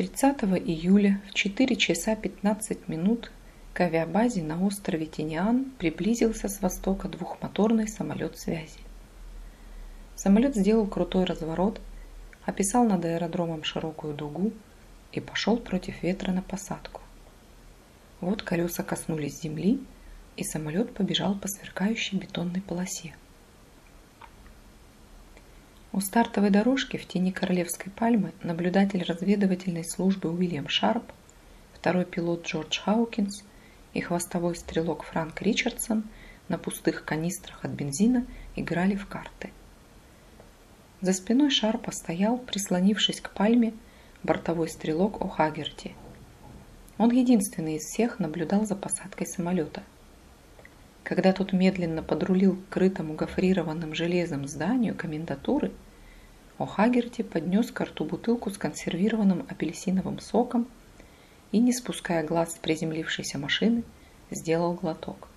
30 июля в 4 часа 15 минут к авиабазе на острове Тиниан приблизился с востока двухмоторный самолет связи. Самолет сделал крутой разворот, описал над аэродромом широкую дугу и пошел против ветра на посадку. Вот колеса коснулись земли, и самолет побежал по сверкающей бетонной полосе. У стартовой дорожки в тени королевской пальмы наблюдатель разведывательной службы Уильям Шарп, второй пилот Джордж Хаукинс и хвостовой стрелок Франк Ричардсон на пустых канистрах от бензина играли в карты. За спиной Шарпа стоял, прислонившись к пальме, бортовой стрелок О'Хагерти. Он единственный из всех наблюдал за посадкой самолета. Когда тот медленно подрулил к крытому гофрированным железом зданию комендатуры, О'Хагерти поднес к рту бутылку с консервированным апельсиновым соком и, не спуская глаз с приземлившейся машины, сделал глоток.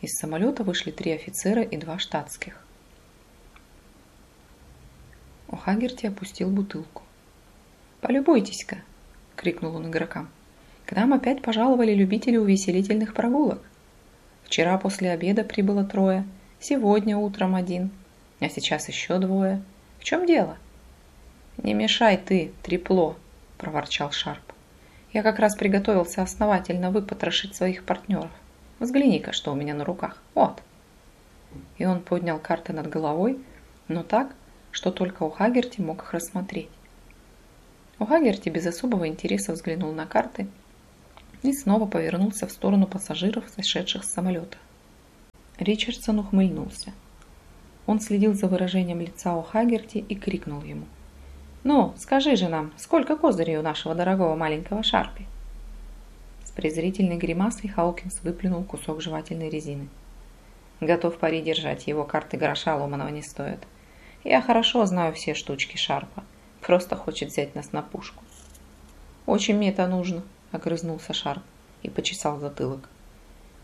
Из самолета вышли три офицера и два штатских. О'Хагерти опустил бутылку. «Полюбуйтесь-ка!» — крикнул он игрокам. «К нам опять пожаловали любители увеселительных прогулок. Вчера после обеда прибыло трое, сегодня утром один, а сейчас еще двое. В чем дело?» «Не мешай ты, трепло!» — проворчал Шарп. «Я как раз приготовился основательно выпотрошить своих партнеров. Взгляни-ка, что у меня на руках. Вот!» И он поднял карты над головой, но так, что только у Хагерти мог их рассмотреть. У Хагерти без особого интереса взглянул на карты и снова повернулся в сторону пассажиров, сошедших с самолета. Ричардсон ухмыльнулся. Он следил за выражением лица у Хагерти и крикнул ему. «Ну, скажи же нам, сколько козырей у нашего дорогого маленького Шарпи?» С презрительной гримасой Хаукинс выплюнул кусок жевательной резины. «Готов пари держать, его карты гроша ломаного не стоят. Я хорошо знаю все штучки Шарпа. Просто хочет взять нас на пушку. «Очень мне это нужно», — огрызнулся Шарп и почесал затылок.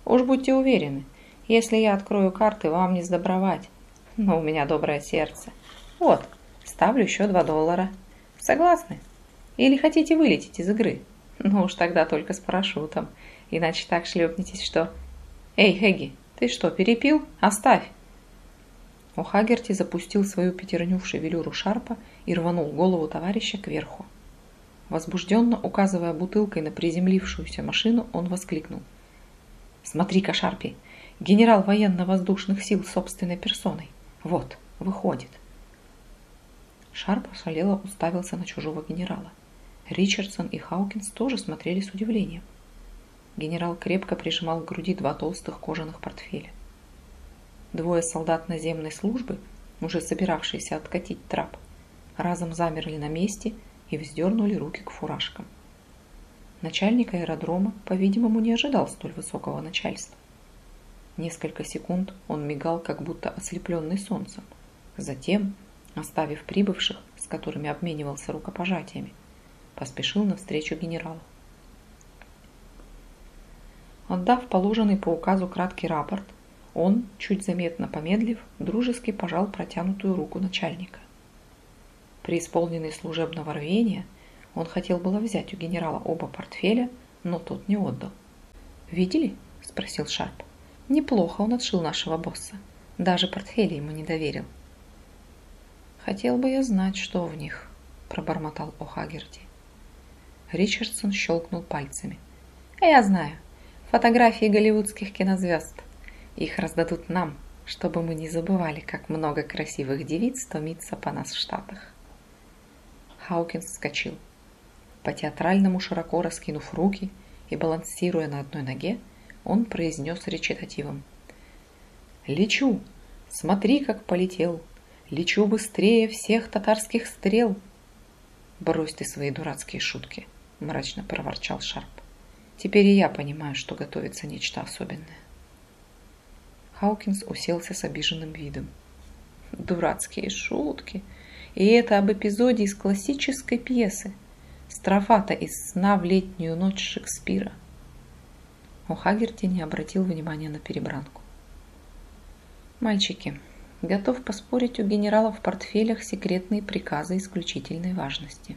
«Уж будьте уверены, если я открою карты, вам не сдобровать. Но у меня доброе сердце. Вот, ставлю еще два доллара. Согласны? Или хотите вылететь из игры? Ну уж тогда только с парашютом. Иначе так шлепнетесь, что... Эй, Хэгги, ты что, перепил? Оставь!» О'Хагерти запустил свою пятерню в шевелюру Шарпа и рванул голову товарища кверху. Возбужденно указывая бутылкой на приземлившуюся машину, он воскликнул. «Смотри-ка, Шарпи, генерал военно-воздушных сил собственной персоной. Вот, выходит». Шарп ошалело уставился на чужого генерала. Ричардсон и Хаукинс тоже смотрели с удивлением. Генерал крепко прижимал к груди два толстых кожаных портфеля. Двое солдат наземной службы, уже собиравшиеся откатить трап, разом замерли на месте и вздернули руки к фуражкам. Начальник аэродрома, по-видимому, не ожидал столь высокого начальства. Несколько секунд он мигал, как будто ослепленный солнцем. Затем, оставив прибывших, с которыми обменивался рукопожатиями, поспешил навстречу генералу. Отдав положенный по указу краткий рапорт, он, чуть заметно помедлив, дружески пожал протянутую руку начальника. Преисполненный служебного рвения, он хотел было взять у генерала оба портфеля, но тот не отдал. «Видели?» – спросил Шарп. «Неплохо он отшил нашего босса. Даже портфели ему не доверил». «Хотел бы я знать, что в них», – пробормотал О'Хагерти. Ричардсон щелкнул пальцами. «Я знаю. Фотографии голливудских кинозвезд. Их раздадут нам, чтобы мы не забывали, как много красивых девиц томится по нас в Штатах. Хаукинс вскочил. По-театральному широко раскинув руки и балансируя на одной ноге, он произнес речитативом. «Лечу! Смотри, как полетел! Лечу быстрее всех татарских стрел!» «Брось ты свои дурацкие шутки!» – мрачно проворчал Шарп. «Теперь и я понимаю, что готовится нечто особенное». Хаукинс уселся с обиженным видом. Дурацкие шутки. И это об эпизоде из классической пьесы. Строфата из «Сна в летнюю ночь» Шекспира. Но Хагерти не обратил внимания на перебранку. «Мальчики, готов поспорить, у генерала в портфелях секретные приказы исключительной важности.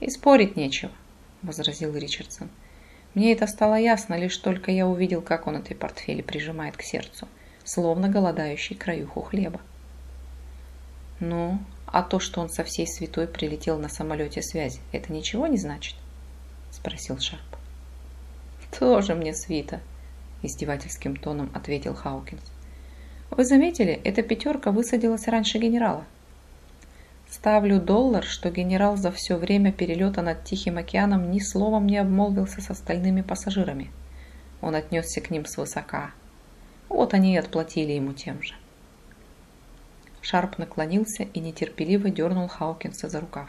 И спорить нечего, возразил Ричардсон. Мне это стало ясно, лишь только я увидел, как он эти портфели прижимает к сердцу, словно голодающий краюху хлеба. Ну, а то, что он со всей святой прилетел на самолете связи, это ничего не значит? Спросил Шарп. Тоже мне свита, издевательским тоном ответил Хаукинс. Вы заметили, эта пятерка высадилась раньше генерала. Ставлю доллар, что генерал за все время перелета над Тихим океаном ни словом не обмолвился с остальными пассажирами. Он отнесся к ним свысока. Вот они и отплатили ему тем же. Шарп наклонился и нетерпеливо дернул Хаукинса за рукав.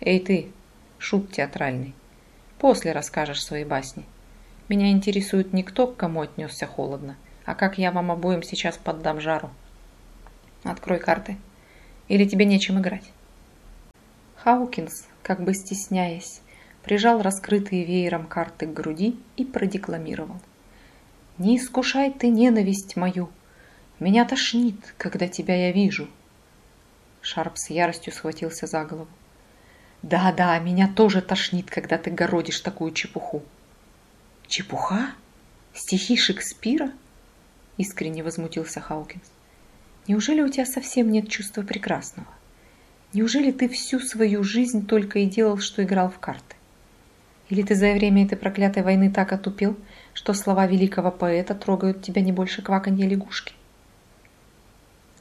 «Эй ты, шут театральный, после расскажешь свои басни. Меня интересует не кто к кому отнесся холодно, а как я вам обоим сейчас поддам жару. Открой карты». Или тебе нечем играть?» Хаукинс, как бы стесняясь, прижал раскрытые веером карты к груди и продекламировал. «Не искушай ты ненависть мою! Меня тошнит, когда тебя я вижу!» Шарп с яростью схватился за голову. «Да-да, меня тоже тошнит, когда ты городишь такую чепуху!» «Чепуха? Стихи Шекспира?» Искренне возмутился Хаукинс. Неужели у тебя совсем нет чувства прекрасного? Неужели ты всю свою жизнь только и делал, что играл в карты? Или ты за время этой проклятой войны так отупел, что слова великого поэта трогают тебя не больше кваканья лягушки?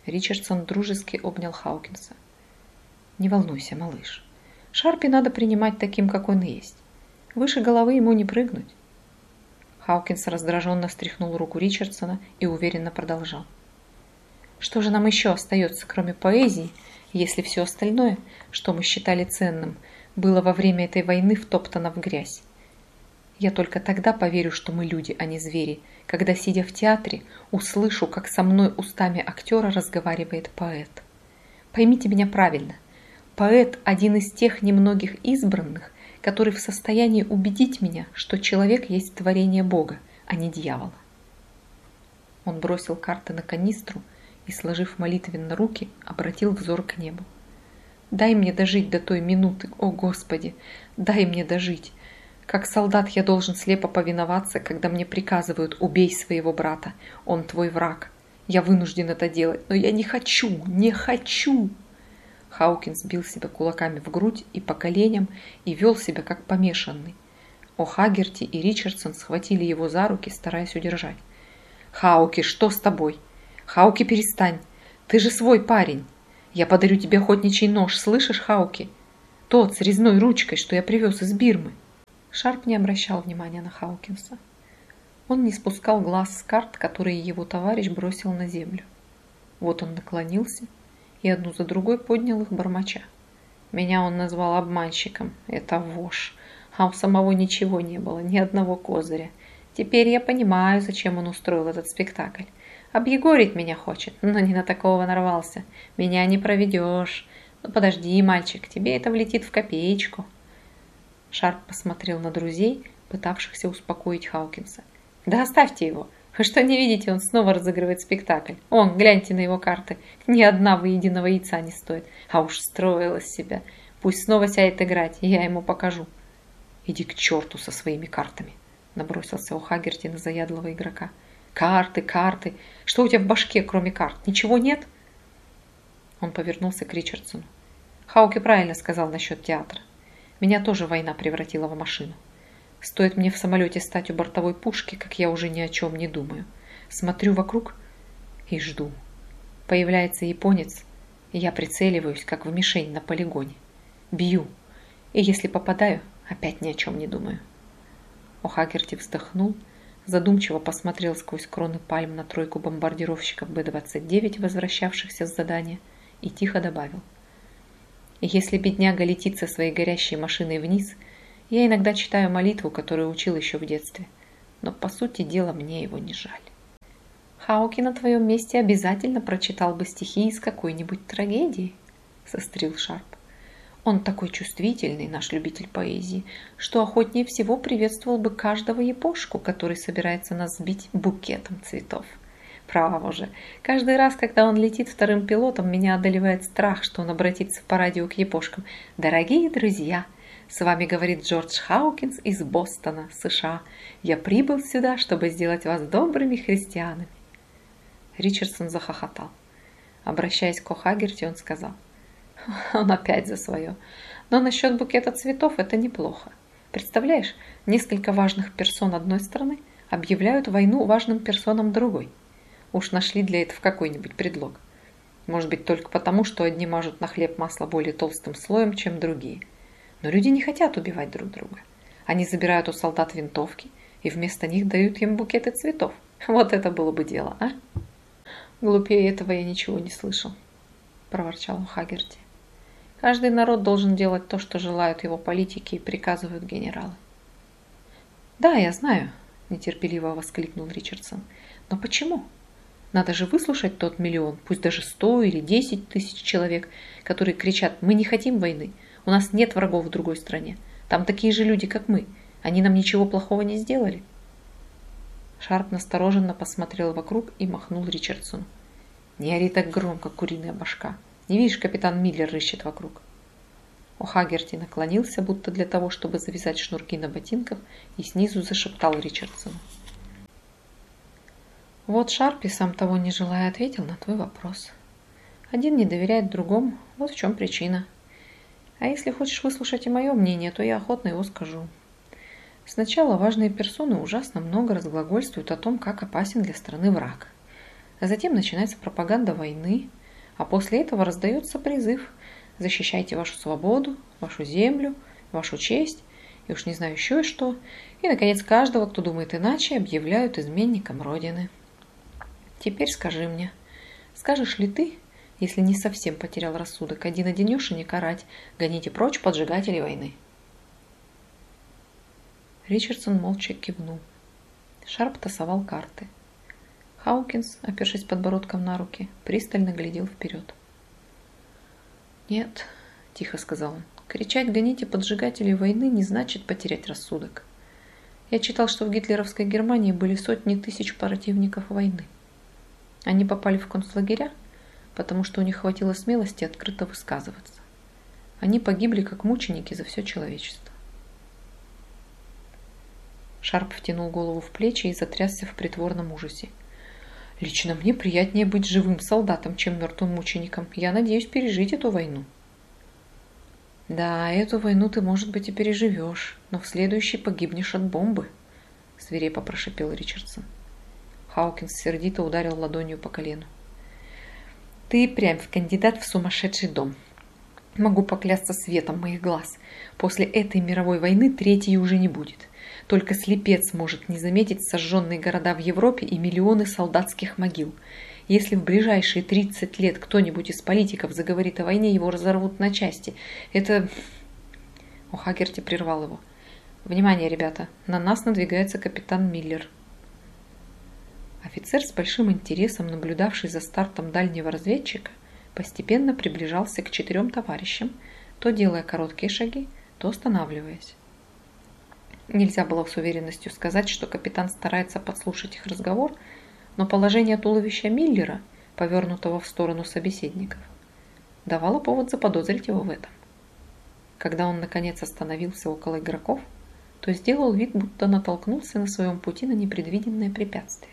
Ричардсон дружески обнял Хаукинса. «Не волнуйся, малыш. Шарпи надо принимать таким, как он есть. Выше головы ему не прыгнуть». Хаукинс раздраженно стряхнул руку Ричардсона и уверенно продолжал. Что же нам еще остается, кроме поэзии, если все остальное, что мы считали ценным, было во время этой войны втоптано в грязь? Я только тогда поверю, что мы люди, а не звери, когда, сидя в театре, услышу, как со мной устами актера разговаривает поэт. Поймите меня правильно. Поэт – один из тех немногих избранных, который в состоянии убедить меня, что человек есть творение Бога, а не дьявола. Он бросил карты на канистру и, сложив молитвенно руки, обратил взор к небу. «Дай мне дожить до той минуты, о Господи! Дай мне дожить! Как солдат я должен слепо повиноваться, когда мне приказывают «убей своего брата, он твой враг». Я вынужден это делать, но я не хочу, не хочу!» Хаукинс бил себя кулаками в грудь и по коленям и вел себя как помешанный. О Хагерти и Ричардсон схватили его за руки, стараясь удержать. «Хауки, что с тобой?» «Хауки, перестань! Ты же свой парень! Я подарю тебе охотничий нож, слышишь, Хауки? Тот с резной ручкой, что я привез из Бирмы!» Шарп не обращал внимания на Хаукинса. Он не спускал глаз с карт, которые его товарищ бросил на землю. Вот он наклонился и одну за другой поднял их бормоча. Меня он назвал обманщиком. Это вошь. А у самого ничего не было, ни одного козыря. Теперь я понимаю, зачем он устроил этот спектакль. Объегорить меня хочет, но не на такого нарвался. Меня не проведешь. Ну подожди, мальчик, тебе это влетит в копеечку. Шарп посмотрел на друзей, пытавшихся успокоить Хаукинса. Да оставьте его. Вы что не видите, он снова разыгрывает спектакль. Он, гляньте на его карты. Ни одна выеденного яйца не стоит. А уж строил из себя. Пусть снова сядет играть, и я ему покажу. Иди к черту со своими картами, набросился у Хагерти на заядлого игрока. Карты, карты. Что у тебя в башке, кроме карт? Ничего нет? Он повернулся к Ричардсону. Хауки правильно сказал насчет театра. Меня тоже война превратила в машину. Стоит мне в самолете стать у бортовой пушки, как я уже ни о чем не думаю. Смотрю вокруг и жду. Появляется японец, и я прицеливаюсь, как в мишень на полигоне. Бью. И если попадаю, опять ни о чем не думаю. О'Хагерти вздохнул задумчиво посмотрел сквозь кроны пальм на тройку бомбардировщиков Б-29, возвращавшихся с задания, и тихо добавил. «Если бедняга летит со своей горящей машиной вниз, я иногда читаю молитву, которую учил еще в детстве, но по сути дела мне его не жаль». «Хауки на твоем месте обязательно прочитал бы стихи из какой-нибудь трагедии», — сострил Шарп. Он такой чувствительный, наш любитель поэзии, что охотнее всего приветствовал бы каждого япошку, который собирается нас сбить букетом цветов. Право же, каждый раз, когда он летит вторым пилотом, меня одолевает страх, что он обратится по радио к япошкам. «Дорогие друзья, С вами говорит Джордж Хаукинс из Бостона, США. Я прибыл сюда, чтобы сделать вас добрыми христианами. Ричардсон захохотал. Обращаясь к О'Хагерти, он сказал. Он опять за свое. Но насчет букета цветов это неплохо. Представляешь, несколько важных персон одной страны объявляют войну важным персонам другой. Уж нашли для этого какой-нибудь предлог. Может быть, только потому, что одни мажут на хлеб масло более толстым слоем, чем другие. Но люди не хотят убивать друг друга. Они забирают у солдат винтовки и вместо них дают им букеты цветов. Вот это было бы дело, а? Глупее этого я ничего не слышал, проворчал Хагерти. Каждый народ должен делать то, что желают его политики и приказывают генералы. «Да, я знаю», – нетерпеливо воскликнул Ричардсон. «Но почему? Надо же выслушать тот миллион, пусть даже сто или десять тысяч человек, которые кричат «Мы не хотим войны, у нас нет врагов в другой стране, там такие же люди, как мы, они нам ничего плохого не сделали». Шарп настороженно посмотрел вокруг и махнул Ричардсону. «Не ори так громко, куриная башка!» Не видишь, капитан Миллер рыщет вокруг. О'Хагерти наклонился, будто для того, чтобы завязать шнурки на ботинках, и снизу зашептал Ричардсону. Вот Шарпи, сам того не желая, ответил на твой вопрос. Один не доверяет другому, вот в чем причина. А если хочешь выслушать и мое мнение, то я охотно его скажу. Сначала важные персоны ужасно много разглагольствуют о том, как опасен для страны враг. А затем начинается пропаганда войны – а после этого раздается призыв «Защищайте вашу свободу, вашу землю, вашу честь» и уж не знаю еще и что. И, наконец, каждого, кто думает иначе, объявляют изменником Родины. Теперь скажи мне, скажешь ли ты, если не совсем потерял рассудок, не карать, гоните прочь поджигателей войны? Ричардсон молча кивнул. Шарп тасовал карты. Хаукинс, опершись подбородком на руки, пристально глядел вперед. «Нет», – тихо сказал он, – «кричать «гоните поджигателей войны» не значит потерять рассудок. Я читал, что в гитлеровской Германии были сотни тысяч противников войны. Они попали в концлагеря, потому что у них хватило смелости открыто высказываться. Они погибли как мученики за все человечество. Шарп втянул голову в плечи и затрясся в притворном ужасе. Лично мне приятнее быть живым солдатом, чем мертвым мучеником. Я надеюсь пережить эту войну. Да, эту войну ты, может быть, и переживешь, но в следующей погибнешь от бомбы, свирепо прошипел Ричардсон. Хаукинс сердито ударил ладонью по колену. Ты прям кандидат в сумасшедший дом. Могу поклясться светом моих глаз. После этой мировой войны третьей уже не будет. Только слепец может не заметить сожженные города в Европе и миллионы солдатских могил. Если в ближайшие 30 лет кто-нибудь из политиков заговорит о войне, его разорвут на части. Это... О, Хагерти прервал его. Внимание, ребята, на нас надвигается капитан Миллер. Офицер с большим интересом, наблюдавший за стартом дальнего разведчика, постепенно приближался к четырем товарищам, то делая короткие шаги, то останавливаясь. Нельзя было с уверенностью сказать, что капитан старается подслушать их разговор, но положение туловища Миллера, повернутого в сторону собеседников, давало повод заподозрить его в этом. Когда он наконец остановился около игроков, то сделал вид, будто натолкнулся на своем пути на непредвиденное препятствие.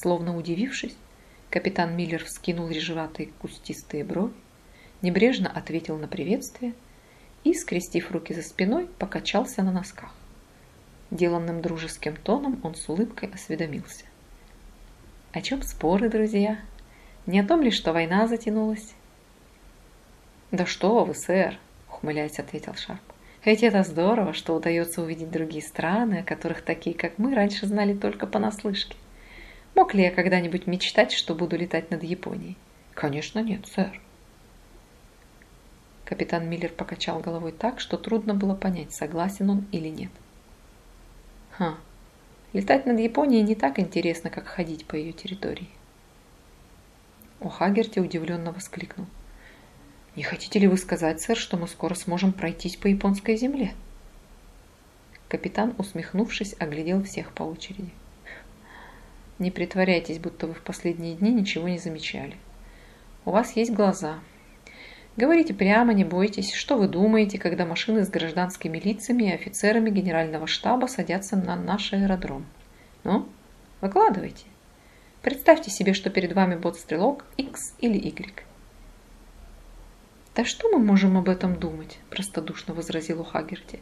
Словно удивившись, капитан Миллер вскинул режеватые кустистые брови, небрежно ответил на приветствие – и, скрестив руки за спиной, покачался на носках. Деланным дружеским тоном он с улыбкой осведомился. «О чем споры, друзья? Не о том ли, что война затянулась?» «Да что вы, сэр!» — ухмыляясь, ответил Шарп. «Ведь это здорово, что удается увидеть другие страны, о которых такие, как мы, раньше знали только понаслышке. Мог ли я когда-нибудь мечтать, что буду летать над Японией?» «Конечно нет, сэр», Капитан Миллер покачал головой так, что трудно было понять, согласен он или нет. Ха, летать над Японией не так интересно, как ходить по ее территории. О Хагерти удивленно воскликнул. «Не хотите ли вы сказать, сэр, что мы скоро сможем пройтись по японской земле?» Капитан, усмехнувшись, оглядел всех по очереди. «Не притворяйтесь, будто вы в последние дни ничего не замечали. У вас есть глаза, Говорите прямо, не бойтесь, что вы думаете, когда машины с гражданскими лицами и офицерами генерального штаба садятся на наш аэродром. Ну, выкладывайте. Представьте себе, что перед вами бот-стрелок X или Y. «Да что мы можем об этом думать?» – простодушно возразил Хагерти.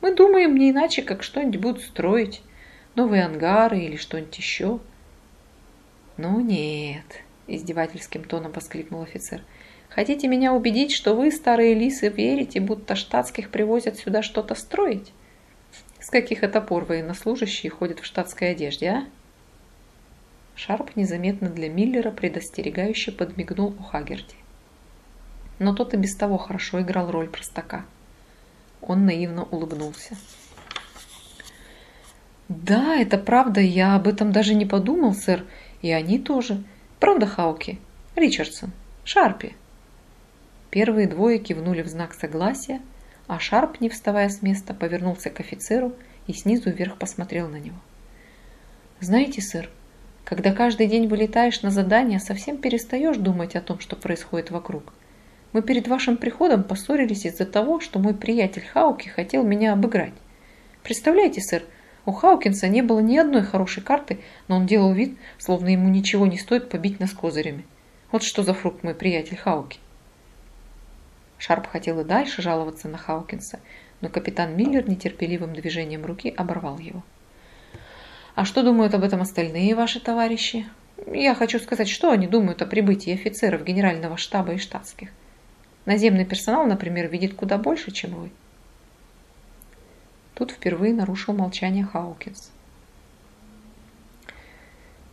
«Мы думаем не иначе, как что-нибудь будут строить, новые ангары или что-нибудь еще». «Ну нет», – издевательским тоном воскликнул офицер. «Хотите меня убедить, что вы, старые лисы, верите, будто штатских привозят сюда что-то строить? С каких это пор военнослужащие ходят в штатской одежде, а?» Шарп незаметно для Миллера предостерегающе подмигнул у Хагерти но тот и без того хорошо играл роль простака. Он наивно улыбнулся. «Да, это правда, я об этом даже не подумал, сэр, и они тоже. Правда, Хауки? Ричардсон? Шарпи?» Первые двое кивнули в знак согласия, а Шарп, не вставая с места, повернулся к офицеру и снизу вверх посмотрел на него. «Знаете, сэр, когда каждый день вылетаешь на задание, совсем перестаешь думать о том, что происходит вокруг. Мы перед вашим приходом поссорились из-за того, что мой приятель Хауки хотел меня обыграть. Представляете, сэр, у Хаукинса не было ни одной хорошей карты, но он делал вид, словно ему ничего не стоит побить нас козырями. Вот что за фрукт мой приятель Хауки. Шарп хотел и дальше жаловаться на Хаукинса, но капитан Миллер нетерпеливым движением руки оборвал его. «А что думают об этом остальные ваши товарищи? Я хочу сказать, что они думают о прибытии офицеров генерального штаба и штатских. Наземный персонал, например, видит куда больше, чем вы. Тут впервые нарушил молчание Хаукинс.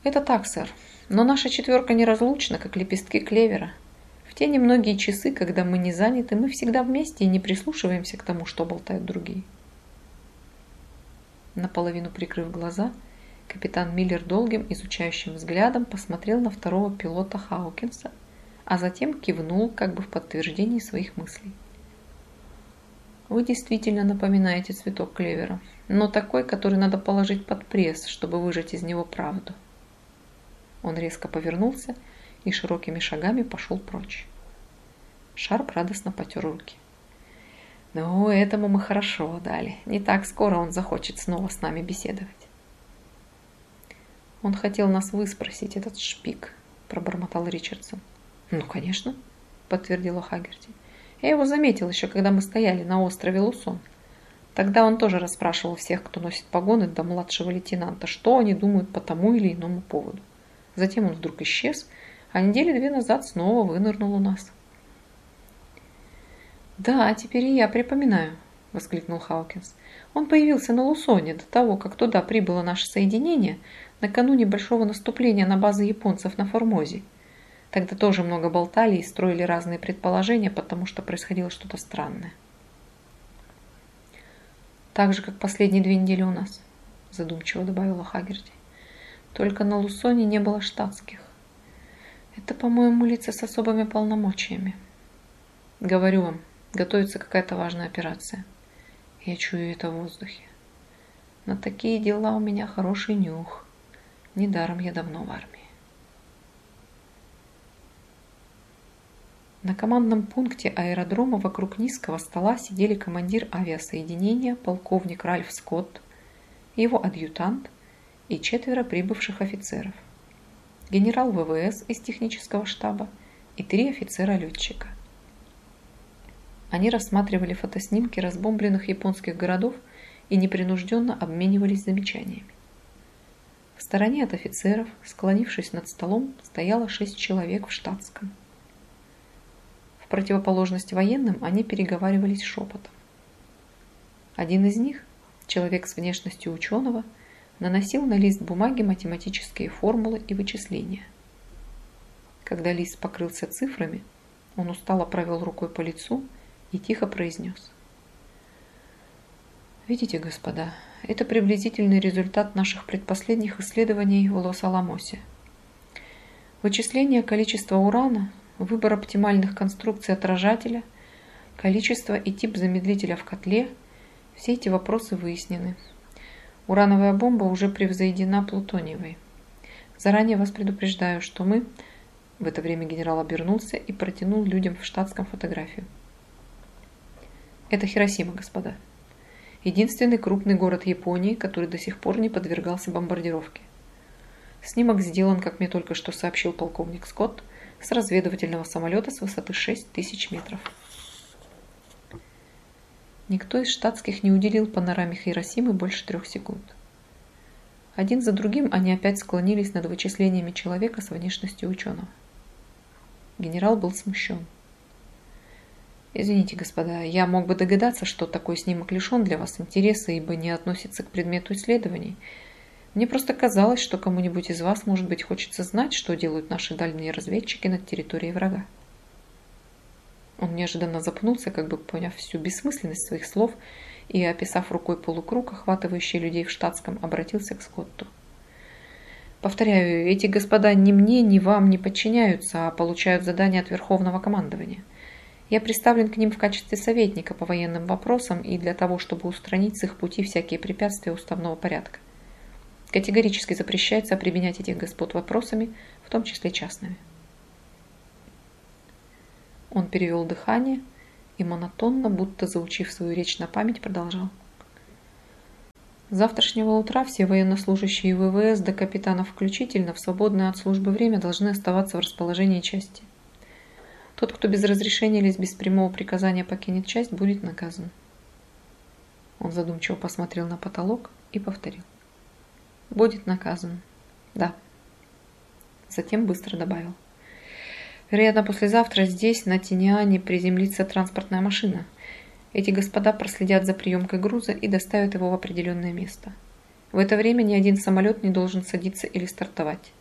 Это так, сэр. Но наша четверка неразлучна, как лепестки клевера. В те немногие часы, когда мы не заняты, мы всегда вместе и не прислушиваемся к тому, что болтают другие. Наполовину прикрыв глаза, капитан Миллер долгим изучающим взглядом посмотрел на второго пилота Хаукинса – а затем кивнул как бы в подтверждении своих мыслей. Вы действительно напоминаете цветок клевера, но такой, который надо положить под пресс, чтобы выжать из него правду. Он резко повернулся и широкими шагами пошел прочь. Шарп радостно потер руки. «Ну, этому мы хорошо дали. Не так скоро он захочет снова с нами беседовать». «Он хотел нас выспросить, этот шпик», – пробормотал Ричардсон. «Ну, конечно», – подтвердила Хагерти. «Я его заметил еще, когда мы стояли на острове Лусон. Тогда он тоже расспрашивал всех, кто носит погоны до младшего лейтенанта, что они думают по тому или иному поводу. Затем он вдруг исчез, а недели две назад снова вынырнул у нас». «Да, теперь и я припоминаю», – воскликнул Хаукинс. «Он появился на Лусоне до того, как туда прибыло наше соединение накануне большого наступления на базы японцев на Формозе. Тогда тоже много болтали и строили разные предположения, потому что происходило что-то странное. Так же, как последние две недели у нас, задумчиво добавила Хагерти. Только на Лусоне не было штатских. Это, по-моему, лица с особыми полномочиями. Говорю вам, готовится какая-то важная операция. Я чую это в воздухе. На такие дела у меня хороший нюх. Недаром я давно в армии. На командном пункте аэродрома вокруг низкого стола сидели командир авиасоединения, полковник Ральф Скотт, его адъютант и четверо прибывших офицеров, генерал ВВС из технического штаба и три офицера-летчика. Они рассматривали фотоснимки разбомбленных японских городов и непринужденно обменивались замечаниями. В стороне от офицеров, склонившись над столом, стояло шесть человек в штатском – противоположность военным они переговаривались шепотом. Один из них, человек с внешностью ученого, наносил на лист бумаги математические формулы и вычисления. Когда лист покрылся цифрами, он устало провел рукой по лицу и тихо произнес. Видите, господа, это приблизительный результат наших предпоследних исследований в Лос-Аламосе. Вычисление количества урана выбор оптимальных конструкций отражателя, количество и тип замедлителя в котле – все эти вопросы выяснены. Урановая бомба уже превзойдена плутониевой. Заранее вас предупреждаю, что мы В это время генерал обернулся и протянул людям в штатском фотографию. Это Хиросима, господа. Единственный крупный город Японии, который до сих пор не подвергался бомбардировке. Снимок сделан, как мне только что сообщил полковник Скотт, с разведывательного самолета с высоты 6000 метров. Никто из штатских не уделил панораме Хиросимы больше трех секунд. Один за другим они опять склонились над вычислениями человека с внешностью ученого. Генерал был смущен. «Извините, господа, я мог бы догадаться, что такой снимок лишен для вас интереса, ибо не относится к предмету исследований. Мне просто казалось, что кому-нибудь из вас, может быть, хочется знать, что делают наши дальние разведчики над территорией врага». Он неожиданно запнулся, как бы поняв всю бессмысленность своих слов, и, описав рукой полукруг, охватывающий людей в штатском, обратился к Скотту. Повторяю, эти господа ни мне, ни вам не подчиняются, а получают задания от Верховного командования. Я представлен к ним в качестве советника по военным вопросам и для того, чтобы устранить с их пути всякие препятствия уставного порядка. Категорически запрещается обременять этих господ вопросами, в том числе частными. Он перевел дыхание и монотонно, будто заучив свою речь на память, продолжал. С завтрашнего утра все военнослужащие ВВС до капитанов включительно в свободное от службы время должны оставаться в расположении части. Тот, кто без разрешения или без прямого приказания покинет часть, будет наказан. Он задумчиво посмотрел на потолок и повторил. Будет наказан. Да. Затем быстро добавил. Вероятно, послезавтра здесь, на Тиниане, приземлится транспортная машина – эти господа проследят за приемкой груза и доставят его в определенное место. В это время ни один самолет не должен садиться или стартовать.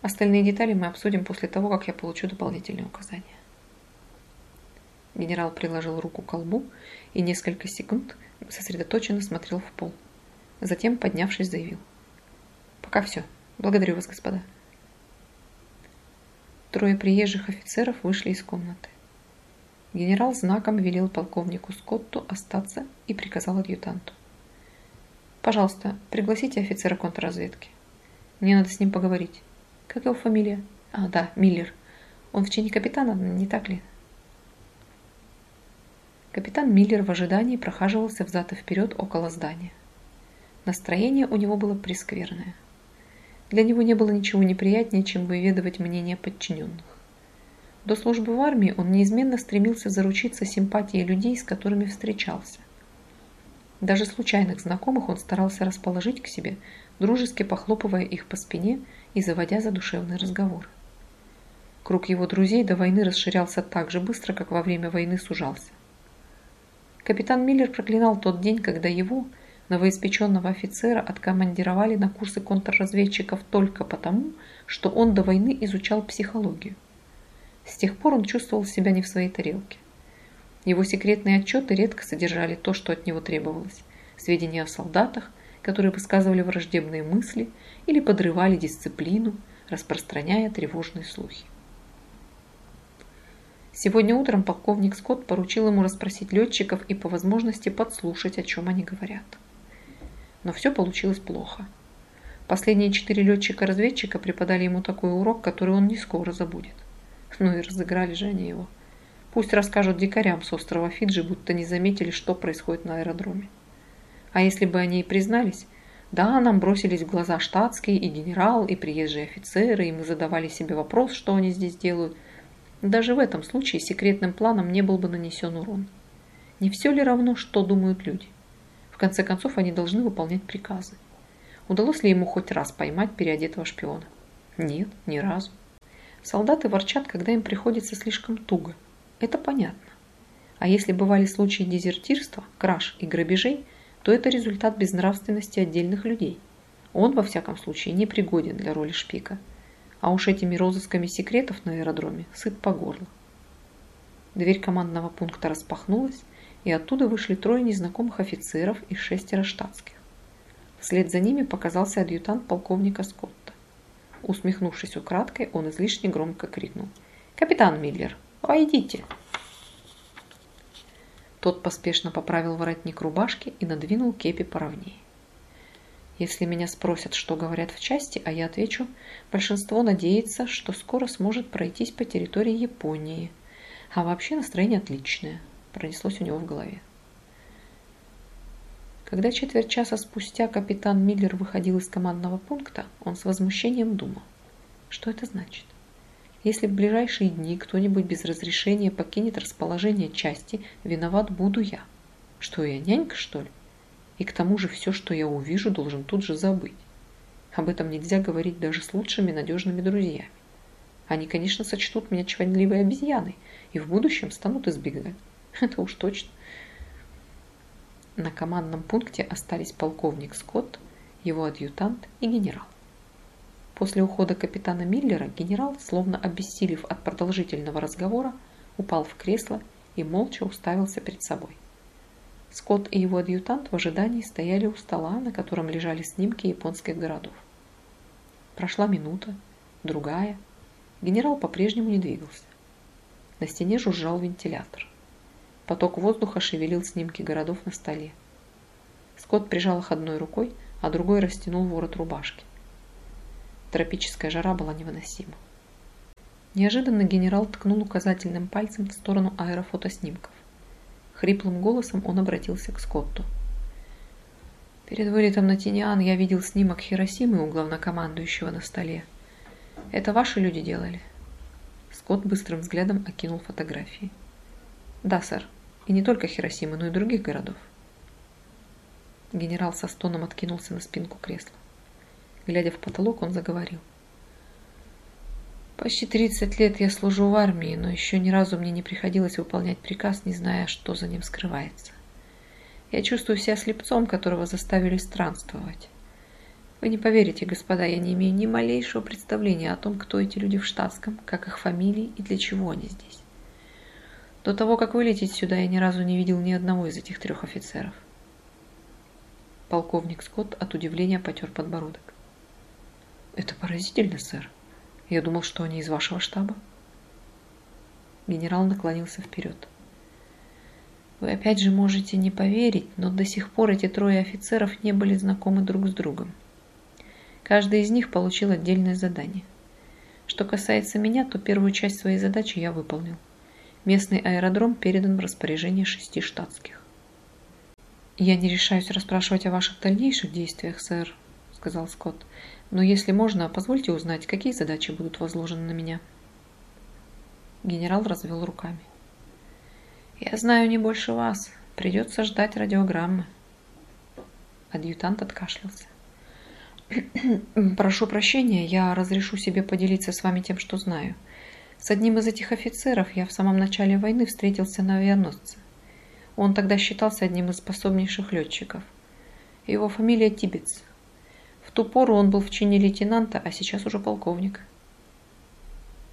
Остальные детали мы обсудим после того, как я получу дополнительные указания. Генерал приложил руку к колбу и несколько секунд сосредоточенно смотрел в пол. Затем, поднявшись, заявил. «Пока все. Благодарю вас, господа». Трое приезжих офицеров вышли из комнаты. Генерал знаком велел полковнику Скотту остаться и приказал адъютанту. «Пожалуйста, пригласите офицера контрразведки. Мне надо с ним поговорить. Как его фамилия? А, да, Миллер. Он в чине капитана, не так ли?» Капитан Миллер в ожидании прохаживался взад и вперед около здания. Настроение у него было прескверное. Для него не было ничего неприятнее, чем выведывать мнение подчиненных. До службы в армии он неизменно стремился заручиться симпатией людей, с которыми встречался. Даже случайных знакомых он старался расположить к себе, дружески похлопывая их по спине и заводя задушевный разговор. Круг его друзей до войны расширялся так же быстро, как во время войны сужался. Капитан Миллер проклинал тот день, когда его, новоиспеченного офицера, откомандировали на курсы контрразведчиков только потому, что он до войны изучал психологию. С тех пор он чувствовал себя не в своей тарелке. Его секретные отчеты редко содержали то, что от него требовалось. Сведения о солдатах, которые высказывали враждебные мысли или подрывали дисциплину, распространяя тревожные слухи. Сегодня утром полковник Скотт поручил ему расспросить летчиков и по возможности подслушать, о чем они говорят. Но все получилось плохо. Последние четыре летчика-разведчика преподали ему такой урок, который он не скоро забудет. Ну и разыграли же они его. Пусть расскажут дикарям с острова Фиджи, будто не заметили, что происходит на аэродроме. А если бы они и признались, да, нам бросились в глаза штатские и генерал, и приезжие офицеры, и мы задавали себе вопрос, что они здесь делают. Даже в этом случае секретным планом не был бы нанесен урон. Не все ли равно, что думают люди? В конце концов, они должны выполнять приказы. Удалось ли ему хоть раз поймать переодетого шпиона? Нет, ни разу. Солдаты ворчат, когда им приходится слишком туго. Это понятно. А если бывали случаи дезертирства, краж и грабежей, то это результат безнравственности отдельных людей. Он, во всяком случае, не пригоден для роли шпика. А уж этими розысками секретов на аэродроме сыт по горло. Дверь командного пункта распахнулась, и оттуда вышли трое незнакомых офицеров и шестеро штатских. Вслед за ними показался адъютант полковника Скотта. Усмехнувшись украдкой, он излишне громко крикнул. «Капитан Миллер, войдите!» Тот поспешно поправил воротник рубашки и надвинул кепи поровнее. Если меня спросят, что говорят в части, а я отвечу, большинство надеется, что скоро сможет пройтись по территории Японии. А вообще настроение отличное, пронеслось у него в голове. Когда четверть часа спустя капитан Миллер выходил из командного пункта, он с возмущением думал, что это значит. Если в ближайшие дни кто-нибудь без разрешения покинет расположение части, виноват буду я. Что я, нянька, что ли? И к тому же все, что я увижу, должен тут же забыть. Об этом нельзя говорить даже с лучшими надежными друзьями. Они, конечно, сочтут меня чванливой обезьяной и в будущем станут избегать. Это уж точно. На командном пункте остались полковник Скотт, его адъютант и генерал. После ухода капитана Миллера генерал, словно обессилев от продолжительного разговора, упал в кресло и молча уставился перед собой. Скотт и его адъютант в ожидании стояли у стола, на котором лежали снимки японских городов. Прошла минута, другая. Генерал по-прежнему не двигался. На стене жужжал вентилятор. Поток воздуха шевелил снимки городов на столе. Скотт прижал их одной рукой, а другой растянул ворот рубашки. Тропическая жара была невыносима. Неожиданно генерал ткнул указательным пальцем в сторону аэрофотоснимков. Хриплым голосом он обратился к Скотту. Перед вылетом на Тиниан я видел снимок Хиросимы у главнокомандующего на столе. Это ваши люди делали? Скотт быстрым взглядом окинул фотографии. Да, сэр. И не только Хиросимы, но и других городов. Генерал со стоном откинулся на спинку кресла. Глядя в потолок, он заговорил. Почти 30 лет я служу в армии, но еще ни разу мне не приходилось выполнять приказ, не зная, что за ним скрывается. Я чувствую себя слепцом, которого заставили странствовать. Вы не поверите, господа, я не имею ни малейшего представления о том, кто эти люди в штатском, как их фамилии и для чего они здесь. До того, как вылететь сюда, я ни разу не видел ни одного из этих трех офицеров. Полковник Скотт от удивления потер подбородок. Это поразительно, сэр. Я думал, что они из вашего штаба. Генерал наклонился вперед. Вы опять же можете не поверить, но до сих пор эти трое офицеров не были знакомы друг с другом. Каждый из них получил отдельное задание. Что касается меня, то первую часть своей задачи я выполнил. Местный аэродром передан в распоряжение шести штатских. «Я не решаюсь расспрашивать о ваших дальнейших действиях, сэр», — сказал Скотт. Но если можно, позвольте узнать, какие задачи будут возложены на меня. Генерал развел руками. Я знаю не больше вас. Придется ждать радиограммы. Адъютант откашлялся. Прошу прощения, я разрешу себе поделиться с вами тем, что знаю. С одним из этих офицеров я в самом начале войны встретился на авианосце. Он тогда считался одним из способнейших летчиков. Его фамилия Тибетс. В ту пору он был в чине лейтенанта, а сейчас уже полковник.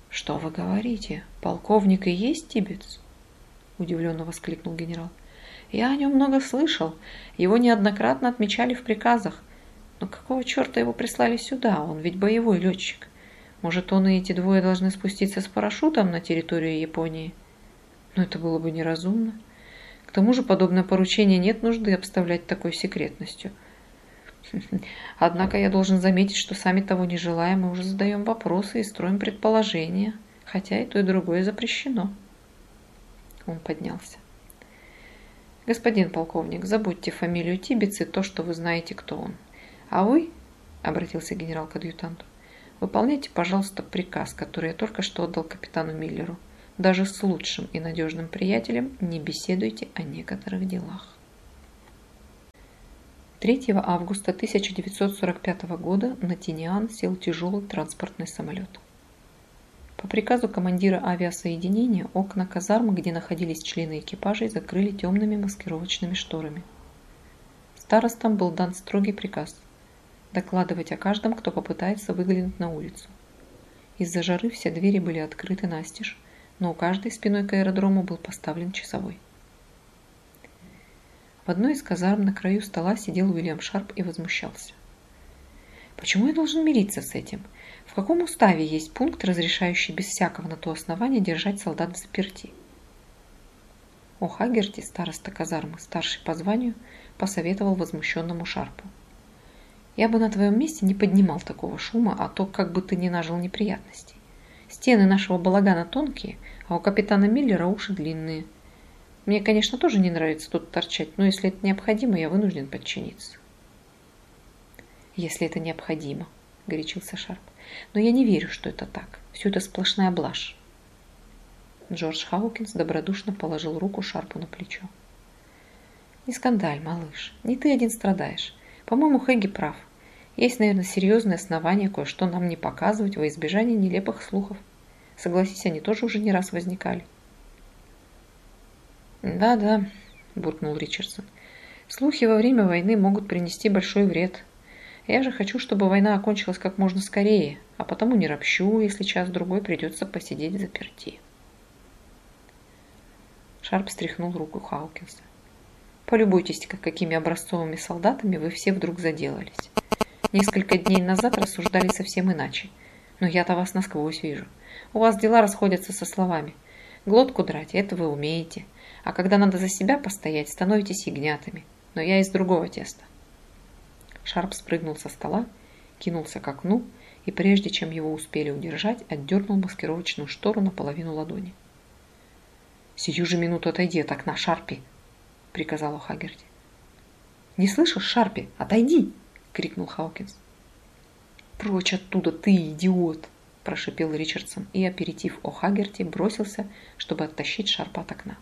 «Что вы говорите? Полковник и есть тибетс?» Удивленно воскликнул генерал. «Я о нем много слышал. Его неоднократно отмечали в приказах. Но какого черта его прислали сюда? Он ведь боевой летчик. Может, он и эти двое должны спуститься с парашютом на территорию Японии? Но это было бы неразумно. К тому же подобное поручение нет нужды обставлять такой секретностью». Однако я должен заметить, что сами того не желая, мы уже задаем вопросы и строим предположения, хотя и то, и другое запрещено. Он поднялся. Господин полковник, забудьте фамилию Тибиц и то, что вы знаете, кто он. А вы, обратился генерал к адъютанту, выполняйте, пожалуйста, приказ, который я только что отдал капитану Миллеру. Даже с лучшим и надежным приятелем не беседуйте о некоторых делах. 3 августа 1945 года на Тиниан сел тяжелый транспортный самолет. По приказу командира авиасоединения окна казармы, где находились члены экипажей, закрыли темными маскировочными шторами. Старостам был дан строгий приказ докладывать о каждом, кто попытается выглянуть на улицу. Из-за жары все двери были открыты настежь, но у каждой спиной к аэродрому был поставлен часовой. В одной из казарм на краю стола сидел Уильям Шарп и возмущался. Почему я должен мириться с этим? В каком уставе есть пункт, разрешающий без всякого на то основания держать солдат в заперти? О Хагерти, староста казармы, старший по званию, посоветовал возмущенному Шарпу. Я бы на твоем месте не поднимал такого шума, а то как бы ты не нажил неприятностей. Стены нашего балагана тонкие, а у капитана Миллера уши длинные. Мне, конечно, тоже не нравится тут торчать, но если это необходимо, я вынужден подчиниться. Если это необходимо, горячился Шарп. Но я не верю, что это так. Все это сплошная блажь. Джордж Хаукинс добродушно положил руку Шарпу на плечо. «Не скандаль, малыш. Не ты один страдаешь. По-моему, Хэгги прав. Есть, наверное, серьезные основания кое-что нам не показывать во избежание нелепых слухов. Согласись, они тоже уже не раз возникали». «Да-да», – буркнул Ричардсон. «Слухи во время войны могут принести большой вред. Я же хочу, чтобы война окончилась как можно скорее, а потому не ропщу, если час-другой придется посидеть заперти». Шарп стряхнул руку Хаукинса. Полюбуйтесь-ка, какими образцовыми солдатами вы все вдруг заделались. Несколько дней назад рассуждали совсем иначе. Но я-то вас насквозь вижу. У вас дела расходятся со словами. Глотку драть – это вы умеете. А когда надо за себя постоять, становитесь ягнятами. Но я из другого теста. Шарп спрыгнул со стола, кинулся к окну и, прежде чем его успели удержать, отдернул маскировочную штору наполовину ладони. «Сию же минуту отойди от окна, Шарпи!» — приказала Хагерти. «Не слышишь, Шарпи? Отойди!» — крикнул Хаукинс. «Прочь оттуда, ты идиот!» – прошипел Ричардсон и, оперетив о Хагерти, бросился, чтобы оттащить Шарпа от окна.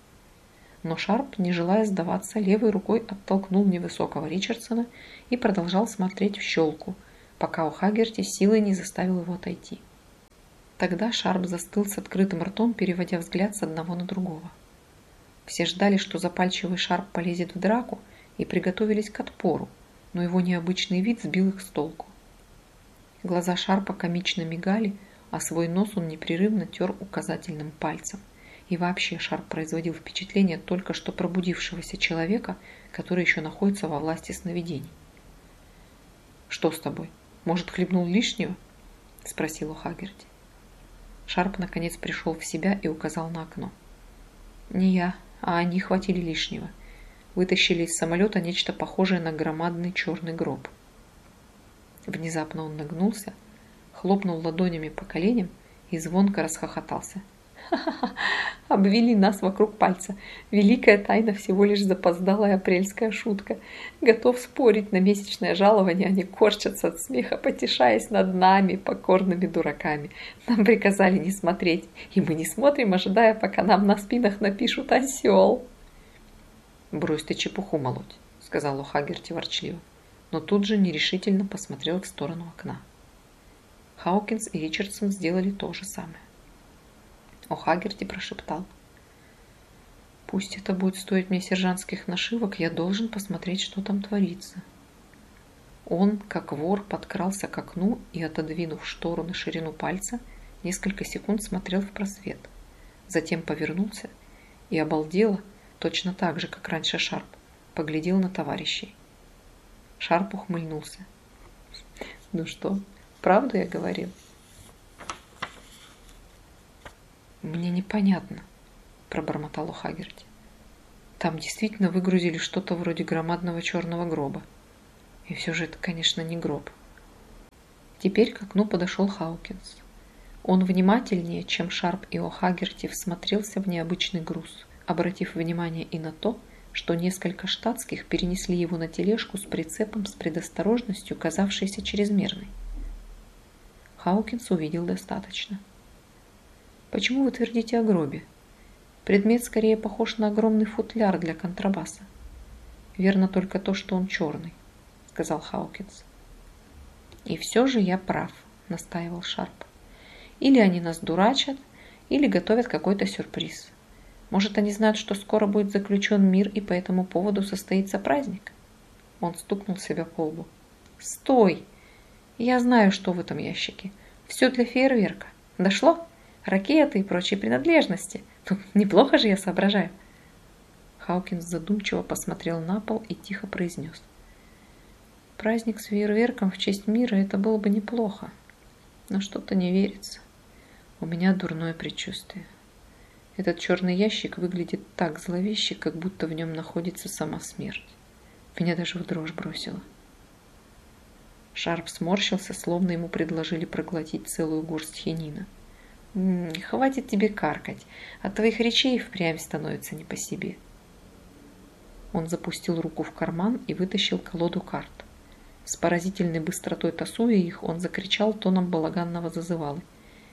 Но Шарп, не желая сдаваться, левой рукой оттолкнул невысокого Ричардсона и продолжал смотреть в щелку, пока у Хагерти силой не заставил его отойти. Тогда Шарп застыл с открытым ртом, переводя взгляд с одного на другого. Все ждали, что запальчивый Шарп полезет в драку, и приготовились к отпору, но его необычный вид сбил их с толку. Глаза Шарпа комично мигали, а свой нос он непрерывно тер указательным пальцем. И вообще Шарп производил впечатление только что пробудившегося человека, который еще находится во власти сновидений. «Что с тобой? Может, хлебнул лишнего?» – спросил у Хагерти. Шарп наконец пришел в себя и указал на окно. Не я, а они хватили лишнего. Вытащили из самолета нечто похожее на громадный черный гроб. Внезапно он нагнулся, хлопнул ладонями по коленям и звонко расхохотался – обвели нас вокруг пальца. Великая тайна всего лишь запоздалая апрельская шутка. Готов спорить на месячное жалование, они корчатся от смеха, потешаясь над нами, покорными дураками. Нам приказали не смотреть, и мы не смотрим, ожидая, пока нам на спинах напишут «осел». «Брось ты чепуху молоть», — сказал Ухагерти ворчливо, но тут же нерешительно посмотрел в сторону окна. Хаукинс и Ричардсон сделали то же самое. О'Хагерти прошептал. «Пусть это будет стоить мне сержантских нашивок, я должен посмотреть, что там творится». Он, как вор, подкрался к окну и, отодвинув штору на ширину пальца, несколько секунд смотрел в просвет. Затем повернулся и обалдело, точно так же, как раньше Шарп, поглядел на товарищей. Шарп ухмыльнулся. «Ну что, правду я говорил?» «Мне непонятно», – пробормотал Хагерти. «Там действительно выгрузили что-то вроде громадного черного гроба. И все же это, конечно, не гроб». Теперь к окну подошел Хаукинс. Он внимательнее, чем Шарп и О'Хагерти, всмотрелся в необычный груз, обратив внимание и на то, что несколько штатских перенесли его на тележку с прицепом с предосторожностью, казавшейся чрезмерной. Хаукинс увидел достаточно. Почему вы твердите о гробе? Предмет скорее похож на огромный футляр для контрабаса. Верно только то, что он черный, сказал Хаукинс. И все же я прав, настаивал Шарп. Или они нас дурачат, или готовят какой-то сюрприз. Может, они знают, что скоро будет заключен мир, и по этому поводу состоится праздник? Он стукнул себя по лбу. «Стой! Я знаю, что в этом ящике. Все для фейерверка. Дошло?» Ракеты и прочие принадлежности. Ну, неплохо же я соображаю. Хаукинс задумчиво посмотрел на пол и тихо произнес. Праздник с фейерверком в честь мира – это было бы неплохо. Но что-то не верится. У меня дурное предчувствие. Этот черный ящик выглядит так зловеще, как будто в нем находится сама смерть. Меня даже в дрожь бросило. Шарп сморщился, словно ему предложили проглотить целую горсть хинина. «М -м, «Хватит тебе каркать, от твоих речей впрямь становится не по себе». Он запустил руку в карман и вытащил колоду карт. С поразительной быстротой тасуя их, он закричал тоном балаганного зазывалы.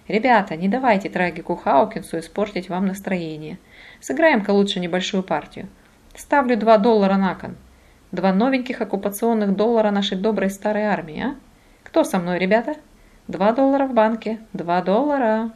«Ребята, не давайте трагику Хаукинсу испортить вам настроение. Сыграем-ка лучше небольшую партию. Ставлю два доллара на кон. Два новеньких оккупационных доллара нашей доброй старой армии, а? Кто со мной, ребята? Два доллара в банке. Два доллара!»